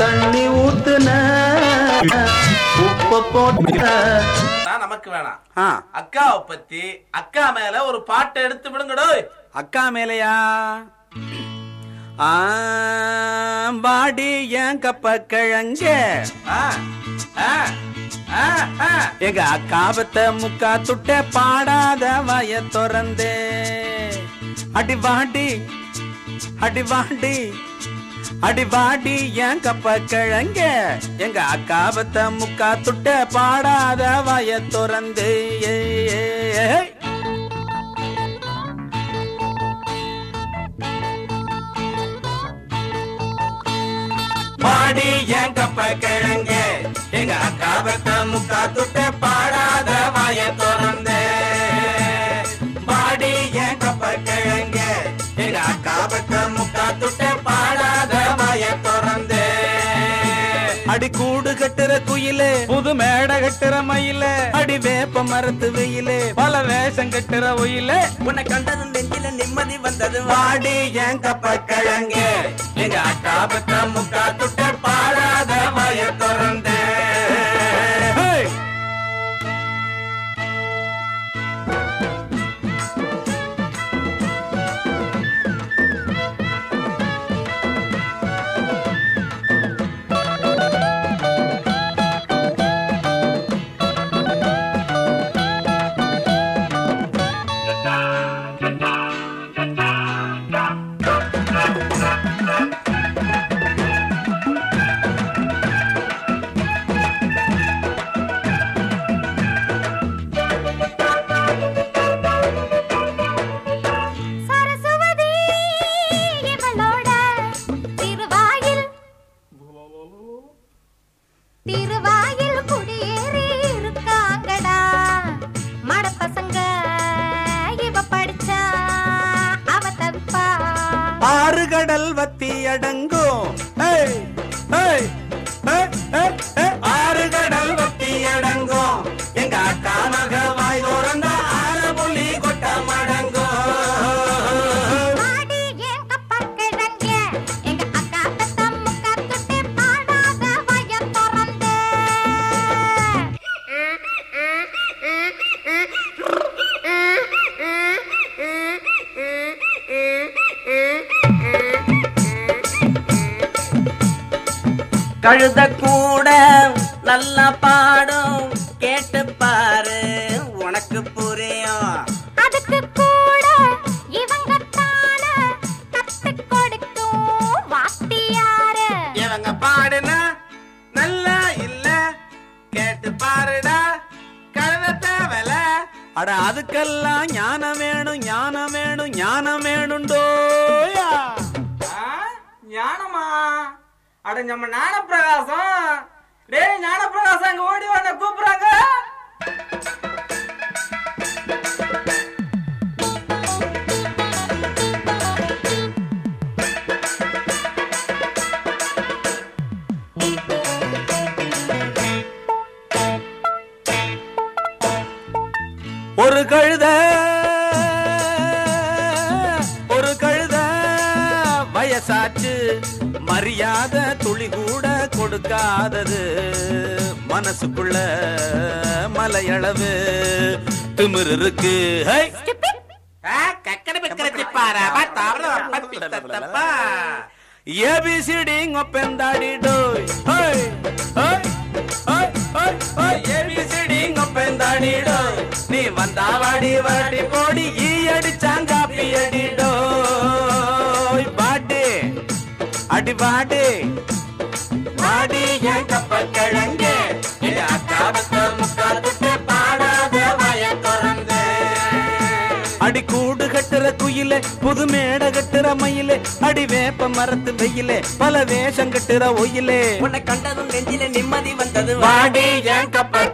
தண்ணி ஊத்துன. உப்ப போட்ட. நான் நமக்கு வேணாம். அக்காவை பத்தி அக்கா மேல ஒரு பாட்டை எடுத்து விடுங்கடோ அக்கா மேலையா? பாடி என் கப்ப கிழங்க? எங்க அக்காபத்த முக்கா துட்ட பாடாத வாய திறந்தே. அடி வாடி அடி வாடி. அடி வாடி என் கப்ப கிழங்க எங்க அக்காபத்த முக்கா துட்ட பாடாத வாய துறந்து ஏய், பாடி என் கப்ப கிழங்க எங்க அக்காபத்த முக்கா துட்ட பாடாத வாய துறந்து கட்டுற குயிலே புது மேடை கட்டுற மயில அடி வேப்ப மரத்து வெயிலே பல வேஷம் கட்டுற ஒயிலே. உன்னை கண்டதும் நெஞ்சில நிம்மதி வந்தது. வாடி என் கப்ப கிழங்க எங்க அக்கா பத்தா முக்கா துட்ட ஆறு கடல் வத்தி அடங்கும். கழுத கூட நல்லா பாடும் கேட்டு பாரு உனக்கு புரியும். அதுக்கு கூட இவங்க தான கத்து கொடுக்கும் வாத்தியாரு. இவங்க பாடுனா நல்லா இல்ல கேட்டு பாருடா கழுத தேவல. அட அதுக்கெல்லாம் ஞானம் வேணும் ஞானம் வேணும் ஞானம் வேணுண்டோயா? ஞானமா? அட நம்ம ஞானப்பிரகாசம். டேய் ஞானப்பிரகாசம் அங்க ஓடி வந்த கூப்பிடுறாங்க. ஒரு கழுத வயசாச்சு மரியாதை துளி கூட கொடுக்காதது. மனசுக்குள்ள மலையளவு திமிரு இருக்கு hi! ABCD ngopendadi doy hey hey hey hey hey ABCD ngopendadi doy நீ வந்தா வாடி போடி. ஈ அடிச்சாங்காப்பி அடி அடி பாடி. வாடி என் கப்ப கிழங்க அடி கூடு கட்டுற குயிலே புது மேடை கட்டுற மயிலே அடி வேப்ப மரத்து வெயிலே பல வேஷம் கட்டுற ஒயிலே. உன்னை கண்டதும் நெஞ்சில நிம்மதி வந்தது. வாடி என் கப்ப